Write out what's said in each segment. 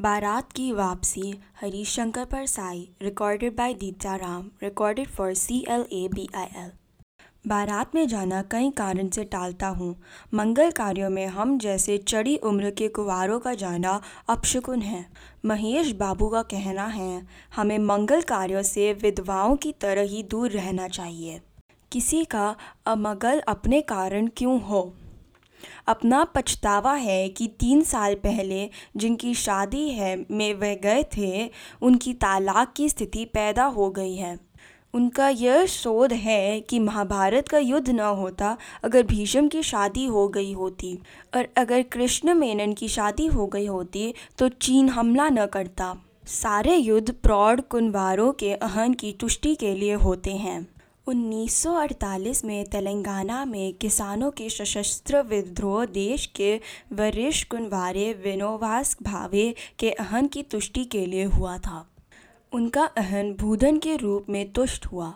बारात की वापसी Harish Shankar Parsai recorded by Deepta Ram recorded for C L A B I L बारात में जाना कई कारण से टालता हूँ। मंगल कार्यों में हम जैसे चढ़ी उम्र के कुंवारों का जाना अपशकुन है। महेश बाबू का कहना है, हमें मंगल कार्यों से विधवाओं की तरह ही दूर रहना चाहिए। किसी का अमंगल अपने कारण क्यों हो? अपना पछतावा है कि तीन साल पहले जिनकी शादी है, में वह गए थे, उनकी तालाक की स्थिति पैदा हो गई है। उनका यह शोध है कि महाभारत का युद्ध न होता अगर भीष्म की शादी हो गई होती। और अगर कृष्ण मेनन की शादी हो गई होती तो चीन हमला न करता। सारे युद्ध प्रौढ़ कुंवारों के अहन की तुष्टि के लिए होते हैं। 1948 में तेलंगाना में किसानों के सशस्त्र विद्रोह देश के वरिष्ठ कुंवारे विनोवास भावे के अहन की तुष्टि के लिए हुआ था। उनका अहन भूधन के रूप में तुष्ट हुआ।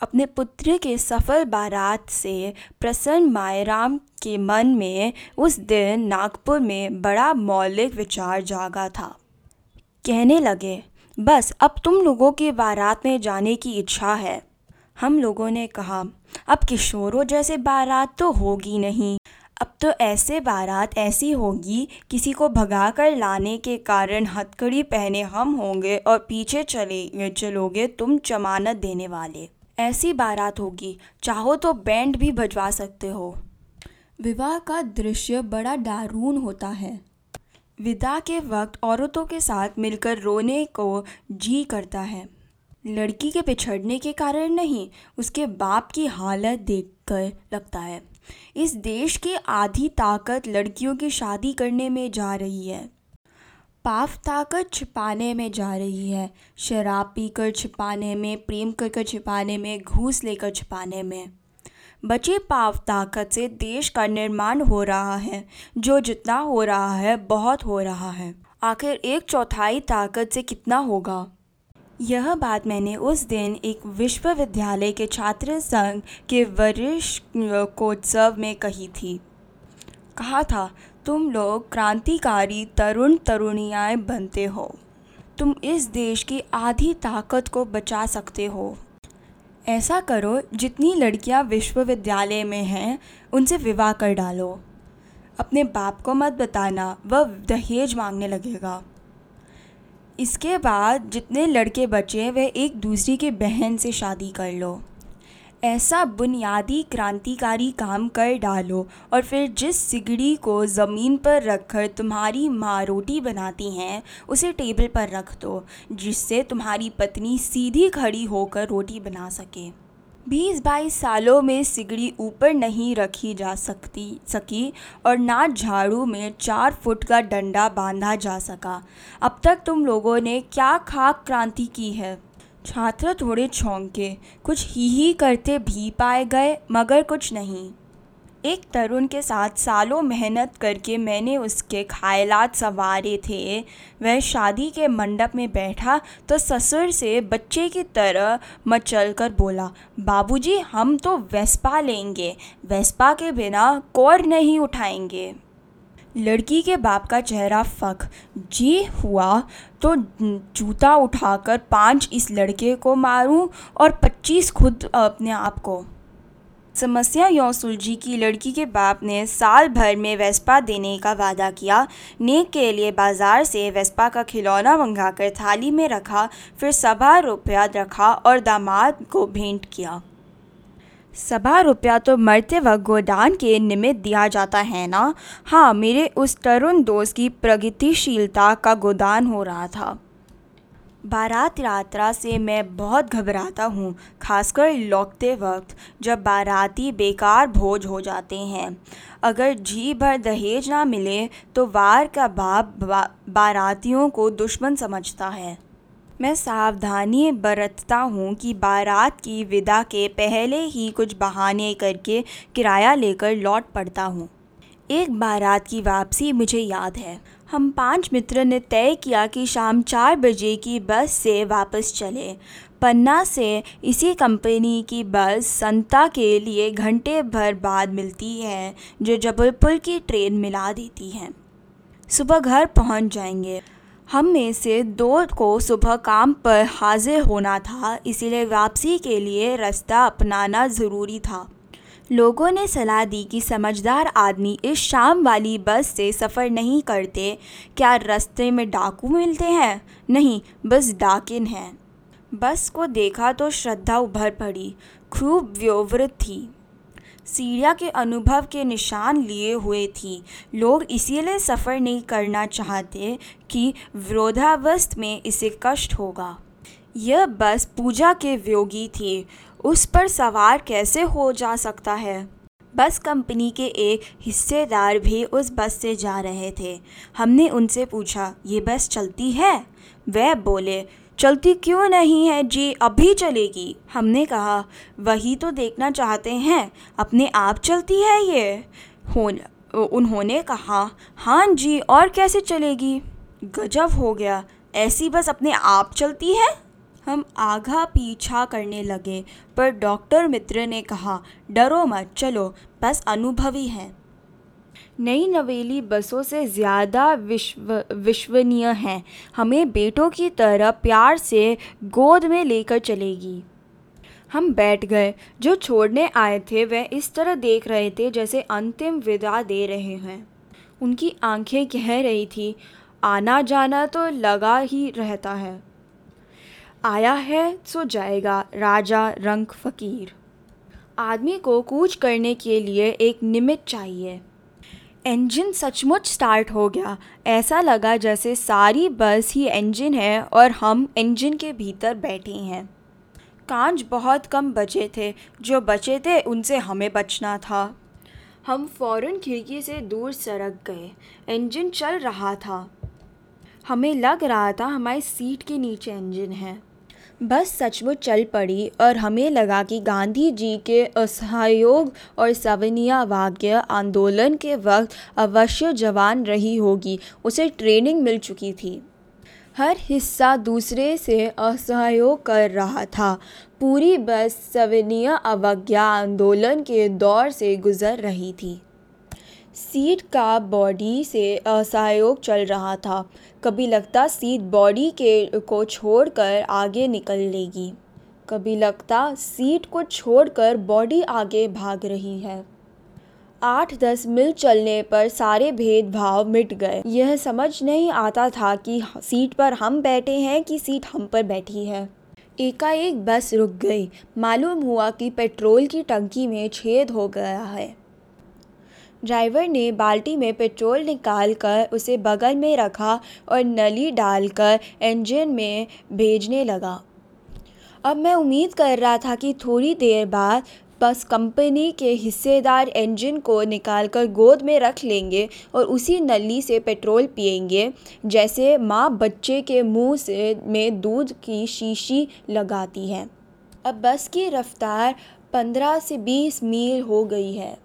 अपने पुत्र के सफल बारात से प्रसन्न मायराम के मन में उस दिन नागपुर में बड़ा मौलिक विचार जागा था। कहने लगे, बस, अब तुम लोगों के बारात में जाने की इच्छा है। हम लोगों ने कहा, अब किशोरों जैसे बारात तो होगी नहीं। अब तो ऐसे बारात ऐसी होगी, किसी को भगा कर लाने के कारण हथकड़ी पहने हम होंगे और पीछे चले, चलोगे तुम जमानत देने वाले। ऐसी बारात होगी। चाहो तो बैंड भी बजवा सकते हो। विवाह का दृश्य बड़ा दारुण होता है। विदा के वक्त औरतों के साथ मिलकर रोने को जी करता है। लड़की के पिछड़ने के कारण नहीं, उसके बाप की हालत देखकर लगता है। इस देश की आधी ताकत लड़कियों की शादी करने में जा रही है। पाप ताकत छिपाने में जा रही है। शराब पीकर छिपाने में, प्रेम कर कर छिपाने में, घूस लेकर छिपाने में। बचे पाव ताकत से देश का निर्माण हो रहा है। जो जितना हो रहा है, बहुत हो रहा है। आखिर एक चौथाई ताकत से कितना होगा? यह बात मैंने उस दिन एक विश्वविद्यालय के छात्र संघ के वरिष्ठ कोत्सव में कही थी। कहा था, तुम लोग क्रांतिकारी तरुण तरुणियाँ बनते हो। तुम इस देश की आधी ताकत को बचा सकते हो। ऐसा करो, जितनी लड़कियाँ विश्वविद्यालय में हैं, उनसे विवाह कर डालो। अपने बाप को मत बताना, वह दहेज मांगने लगेगा। इसके बाद जितने लड़के बचे वह एक दूसरे के बहन से शादी कर लो। ऐसा बुनियादी क्रांतिकारी काम कर डालो और फिर जिस सिगड़ी को ज़मीन पर रखकर तुम्हारी माँ रोटी बनाती हैं, उसे टेबल पर रख दो, जिससे तुम्हारी पत्नी सीधी खड़ी होकर रोटी बना सके। बीस बाईस सालों में सिगड़ी ऊपर नहीं रखी जा सकती, सकी और ना झाड़ू में चार फुट का डंडा बांधा जा सका। अब तक तुम लोगों ने क्या खाक क्रांति की है? छात्र थोड़े छोंके, कुछ ही ही करते भी पाए गए, मगर कुछ नहीं। एक तरुण के साथ सालों मेहनत करके मैंने उसके ख्यालात संवारे थे। वह शादी के मंडप में बैठा तो ससुर से बच्चे की तरह मचल कर बोला, बाबूजी, हम तो वेस्पा लेंगे। वेस्पा के बिना कोर नहीं उठाएँगे। लड़की के बाप का चेहरा फक जी हुआ तो जूता उठाकर पाँच इस लड़के को मारूं और पच्चीस खुद अपने आप को। समस्या यों सुलझी कि लड़की के बाप ने साल भर में वेस्पा देने का वादा किया। नेक के लिए बाज़ार से वेस्पा का खिलौना मंगाकर थाली में रखा, फिर सभा रुपया रखा और दामाद को भेंट किया। सभा रुपया तो मरते वक्त गोदान के निमित्त दिया जाता है ना? हाँ मेरे उस तरुण दोस्त की प्रगतिशीलता का गोदान हो रहा था। बारात यात्रा से मैं बहुत घबराता हूँ खासकर लौटते वक्त जब बाराती बेकार भोज हो जाते हैं। अगर जी भर दहेज ना मिले तो वार का बाप बा, बारातियों को दुश्मन समझता है। मैं सावधानी बरतता हूँ कि बारात की विदा के पहले ही कुछ बहाने करके किराया लेकर लौट पड़ता हूँ। एक बारात की वापसी मुझे याद है। हम पाँच मित्र ने तय किया कि शाम चार बजे की बस से वापस चले। पन्ना से इसी कंपनी की बस संता के लिए घंटे भर बाद मिलती है, जो जबलपुर की ट्रेन मिला देती है। सुबह घर पहुँच जाएँगे। हम में से दो को सुबह काम पर हाजिर होना था, इसीलिए वापसी के लिए रास्ता अपनाना ज़रूरी था। लोगों ने सलाह दी कि समझदार आदमी इस शाम वाली बस से सफ़र नहीं करते। क्या रास्ते में डाकू मिलते हैं? नहीं, बस डाकिन हैं। बस को देखा तो श्रद्धा उभर पड़ी, खूब व्यवृत थी। सीढ़िया के अनुभव के निशान लिए हुए थी। लोग इसीलिए सफ़र नहीं करना चाहते कि विरोधावस्थ में इसे कष्ट होगा। यह बस पूजा के व्योगी थी। उस पर सवार कैसे हो जा सकता है? बस कंपनी के एक हिस्सेदार भी उस बस से जा रहे थे। हमने उनसे पूछा, ये बस चलती है? वह बोले, चलती क्यों नहीं है जी? अभी चलेगी। हमने कहा, वही तो देखना चाहते हैं। अपने आप चलती है ये? उन्होंने कहा हाँ जी, और कैसे चलेगी? गजब हो गया। ऐसी बस अपने आप चलती है? हम आघा पीछा करने लगे, पर डॉक्टर मित्र ने कहा, डरो मत, चलो, बस अनुभवी हैं। नई नवेली बसों से ज़्यादा विश्व, विश्वनीय हैं। हमें बेटों की तरह प्यार से गोद में लेकर चलेगी। हम बैठ गए। जो छोड़ने आए थे, वह इस तरह देख रहे थे, जैसे अंतिम विदा दे रहे हैं। उनकी आँखें कह रही थी आना जाना तो लगा ही रहता है। आया है, सो जाएगा, राजा रंग फ़कीर। आदमी को कूच करने के लिए एक निमित्त चाहिए। इंजन सचमुच स्टार्ट हो गया। ऐसा लगा जैसे सारी बस ही इंजन है और हम इंजन के भीतर बैठे हैं। कांच बहुत कम बचे थे। जो बचे थे, उनसे हमें बचना था। हम फ़ौरन खिड़की से दूर सरक गए। इंजन चल रहा था। हमें लग रहा था हमारी सीट के नीचे इंजन है। बस सचमुच चल पड़ी और हमें लगा कि गांधी जी के असहयोग और सवनिया वाक्य आंदोलन के वक्त अवश्य जवान रही होगी, उसे ट्रेनिंग मिल चुकी थी। हर हिस्सा दूसरे से असहयोग कर रहा था। पूरी बस सवनीय अवज्ञा आंदोलन के दौर से गुज़र रही थी। सीट का बॉडी से असहयोग चल रहा था। कभी लगता सीट बॉडी के को छोड़कर आगे निकल लेगी। कभी लगता सीट को छोड़कर बॉडी आगे भाग रही है। आठ दस मील चलने पर सारे भेदभाव मिट गए। यह समझ नहीं आता था कि सीट पर हम बैठे हैं कि सीट हम पर बैठी है। एकाएक बस रुक गई। मालूम हुआ कि पेट्रोल की टंकी में छेद हो गया है। ड्राइवर ने बाल्टी में पेट्रोल निकाल कर उसे बगल में रखा और नली डालकर इंजन में भेजने लगा। अब मैं उम्मीद कर रहा था कि थोड़ी देर बाद बस कंपनी के हिस्सेदार इंजन को निकाल कर गोद में रख लेंगे और उसी नली से पेट्रोल पिएँगे जैसे माँ बच्चे के मुँह से में दूध की शीशी लगाती है। अब बस की रफ़्तार पंद्रह से बीस मील हो गई है।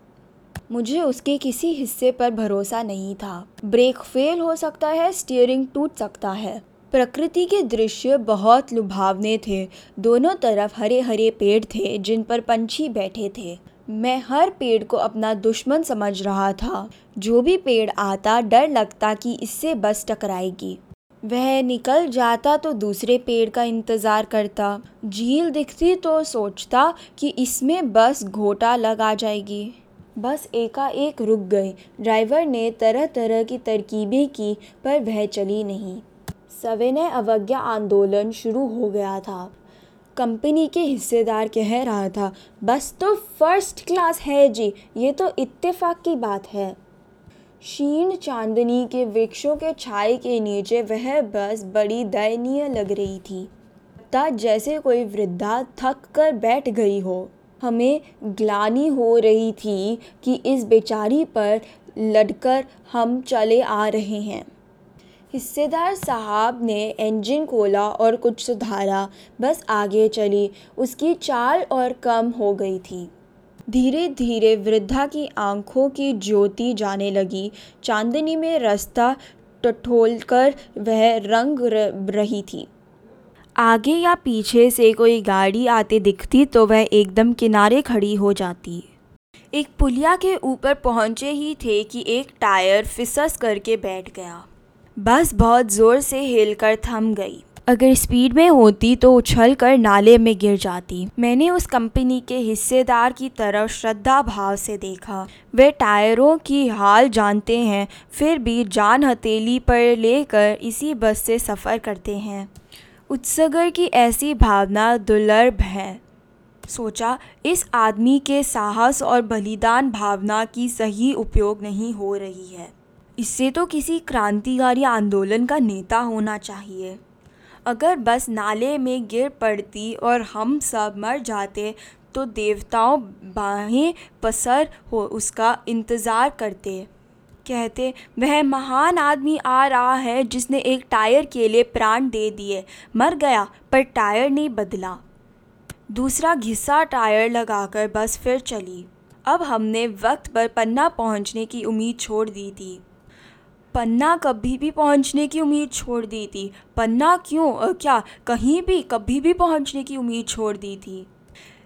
मुझे उसके किसी हिस्से पर भरोसा नहीं था। ब्रेक फेल हो सकता है, स्टीयरिंग टूट सकता है। प्रकृति के दृश्य बहुत लुभावने थे। दोनों तरफ़ हरे हरे पेड़ थे, जिन पर पंछी बैठे थे। मैं हर पेड़ को अपना दुश्मन समझ रहा था। जो भी पेड़ आता, डर लगता कि इससे बस टकराएगी। वह निकल जाता तो दूसरे पेड़ का इंतज़ार करता। झील दिखती तो सोचता कि इसमें बस घोटा लग जाएगी। बस एकाएक रुक गई। ड्राइवर ने तरह तरह की तरकीबें की, पर वह चली नहीं। सविनय अवज्ञा आंदोलन शुरू हो गया था। कंपनी के हिस्सेदार कह रहा था, बस तो फ़र्स्ट क्लास है जी, ये तो इत्तेफाक की बात है। शीन चांदनी के वृक्षों के छाए के नीचे वह बस बड़ी दयनीय लग रही थी। ता जैसे कोई वृद्धा थक कर बैठ गई हो। हमें ग्लानि हो रही थी कि इस बेचारी पर लड़कर हम चले आ रहे हैं। हिस्सेदार साहब ने इंजन खोला और कुछ सुधारा। बस आगे चली। उसकी चाल और कम हो गई थी। धीरे धीरे वृद्धा की आँखों की ज्योति जाने लगी। चांदनी में रास्ता टटोलकर वह रंग रही थी। आगे या पीछे से कोई गाड़ी आते दिखती तो वह एकदम किनारे खड़ी हो जाती। एक पुलिया के ऊपर पहुँचे ही थे कि एक टायर फिसस करके बैठ गया। बस बहुत ज़ोर से हिलकर थम गई। अगर स्पीड में होती तो उछल कर नाले में गिर जाती। मैंने उस कंपनी के हिस्सेदार की तरफ़ श्रद्धा भाव से देखा। वे टायरों की हाल जानते हैं, फिर भी जान हथेली पर लेकर इसी बस से सफ़र करते हैं। उत्सगर की ऐसी भावना दुर्लभ है। सोचा, इस आदमी के साहस और बलिदान भावना की सही उपयोग नहीं हो रही है। इससे तो किसी क्रांतिकारी आंदोलन का नेता होना चाहिए। अगर बस नाले में गिर पड़ती और हम सब मर जाते तो देवताओं बाहें पसर हो उसका इंतज़ार करते। कहते, वह महान आदमी आ रहा है जिसने एक टायर के लिए प्राण दे दिए। मर गया, पर टायर नहीं बदला। दूसरा घिसा टायर लगाकर बस फिर चली। अब हमने वक्त पर पन्ना पहुँचने की उम्मीद छोड़ दी थी। पन्ना कभी भी पहुँचने की उम्मीद छोड़ दी थी। पन्ना क्यों क्या कहीं भी कभी भी पहुँचने की उम्मीद छोड़ दी थी।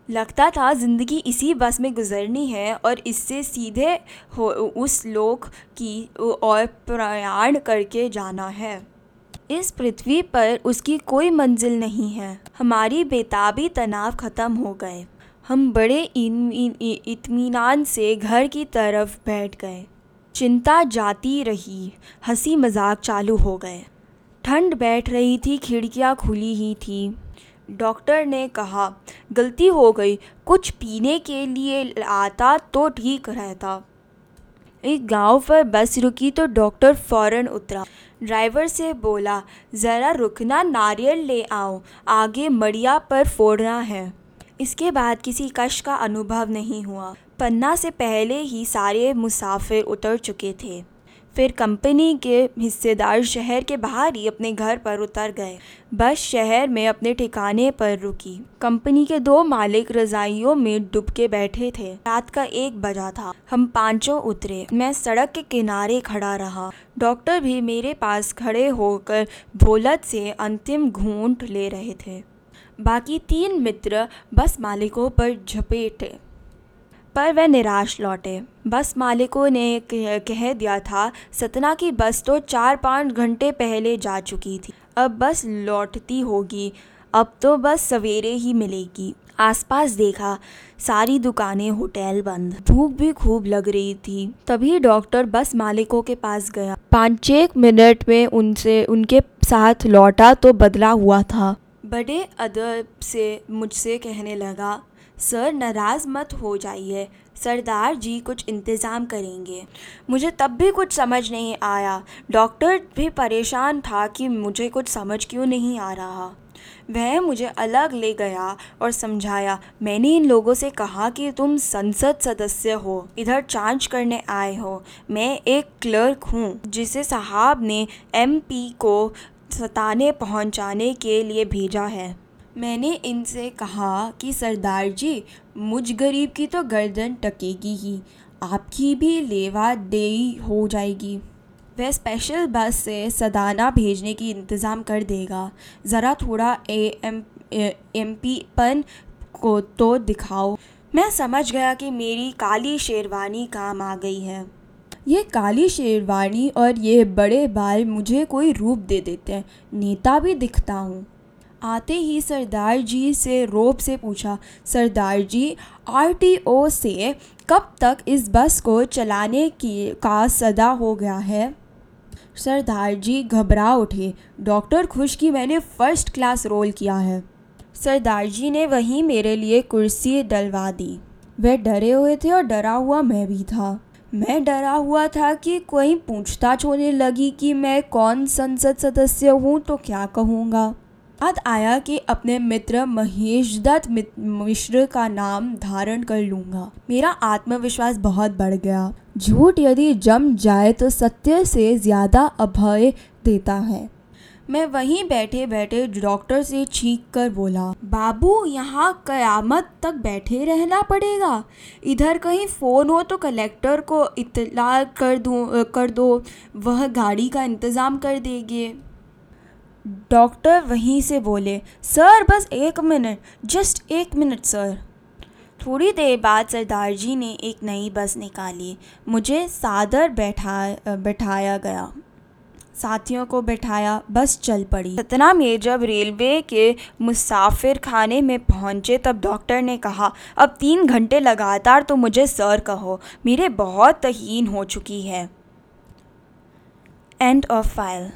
लगता था ज़िंदगी इसी बस में गुज़रनी है और इससे सीधे हो, उस लोक की और प्रयाण करके जाना है। इस पृथ्वी पर उसकी कोई मंजिल नहीं है। हमारी बेताबी तनाव ख़त्म हो गए। हम बड़े इत्मीनान से घर की तरफ़ बैठ गए। चिंता जाती रही। हँसी मज़ाक चालू हो गए। ठंड बैठ रही थी, खिड़कियाँ खुली ही थी। डॉक्टर ने कहा, गलती हो गई। कुछ पीने के लिए आता तो ठीक रहता। एक गाँव पर बस रुकी तो डॉक्टर फ़ौरन उतरा। ड्राइवर से बोला, ज़रा रुकना, नारियल ले आओ। आगे मड़िया पर फोड़ना है। इसके बाद किसी कष्ट का अनुभव नहीं हुआ। पन्ना से पहले ही सारे मुसाफिर उतर चुके थे। फिर कंपनी के हिस्सेदार शहर के बाहर ही अपने घर पर उतर गए। बस शहर में अपने ठिकाने पर रुकी। कंपनी के दो मालिक रजाइयों में डूब के बैठे थे। रात का एक बजा था। हम पाँचों उतरे। मैं सड़क के किनारे खड़ा रहा। डॉक्टर भी मेरे पास खड़े होकर भोलत से अंतिम घूंट ले रहे थे। बाकी तीन मित्र बस मालिकों पर झपेटे। पर वह निराश लौटे। बस मालिकों ने कह दिया था, सतना की बस तो चार पाँच घंटे पहले जा चुकी थी। अब बस लौटती होगी। अब तो बस सवेरे ही मिलेगी। आसपास देखा, सारी दुकानें होटल बंद। भूख भी खूब लग रही थी। तभी डॉक्टर बस मालिकों के पास गया। पाँच एक मिनट में उनसे, उनके साथ लौटा तो बदला हुआ था। बड़े अदब से मुझसे कहने लगा सर, नाराज़ मत हो जाइए। सरदार जी कुछ इंतज़ाम करेंगे। मुझे तब भी कुछ समझ नहीं आया। डॉक्टर भी परेशान था कि मुझे कुछ समझ क्यों नहीं आ रहा। वह मुझे अलग ले गया और समझाया, मैंने इन लोगों से कहा कि तुम संसद सदस्य हो। इधर जाँच करने आए हो। मैं एक क्लर्क हूँ, जिसे साहब ने एमपी को सताने पहुँचाने के लिए भेजा है। मैंने इनसे कहा कि सरदार जी, मुझ गरीब की तो गर्दन टकेगी ही। आपकी भी लेवा देई हो जाएगी। वह स्पेशल बस से सदाना भेजने की इंतज़ाम कर देगा। ज़रा थोड़ा ए एम एम पी पन को तो दिखाओ। मैं समझ गया कि मेरी काली शेरवानी काम आ गई है। ये काली शेरवानी और ये बड़े बाल मुझे कोई रूप दे देते हैं। नेता भी दिखता हूँ। आते ही सरदार जी से रोब से पूछा, सरदार जी आरटीओ से कब तक इस बस को चलाने की, का सदा हो गया है? सरदार जी घबरा उठे। डॉक्टर खुश कि मैंने फ़र्स्ट क्लास रोल किया है। सरदार जी ने वहीं मेरे लिए कुर्सी डलवा दी। वे डरे हुए थे और डरा हुआ मैं भी था। मैं डरा हुआ था कि कोई पूछताछ होने लगी कि मैं कौन संसद सदस्य हूँ तो क्या कहूँगा? याद आया कि अपने मित्र महेश दत्त मिश्र का नाम धारण कर लूँगा। मेरा आत्मविश्वास बहुत बढ़ गया। झूठ यदि जम जाए तो सत्य से ज़्यादा अभय देता है। मैं वहीं बैठे बैठे डॉक्टर से चीख कर बोला, बाबू, यहाँ कयामत तक बैठे रहना पड़ेगा। इधर कहीं फ़ोन हो तो कलेक्टर को इतला कर दूँ, कर दो, वह गाड़ी का इंतज़ाम कर देंगे। डॉक्टर वहीं से बोले, सर, बस एक मिनट, जस्ट एक मिनट, सर. थोड़ी देर बाद सरदार जी ने एक नई बस निकाली। मुझे सादर बैठा, बैठाया गया। साथियों को बैठाया, बस चल पड़ी। सतना में जब रेलवे के मुसाफिर खाने में पहुँचे, तब डॉक्टर ने कहा, अब तीन घंटे लगातार तो मुझे सर कहो, मेरे बहुत तहीन हो चुकी है. End of file.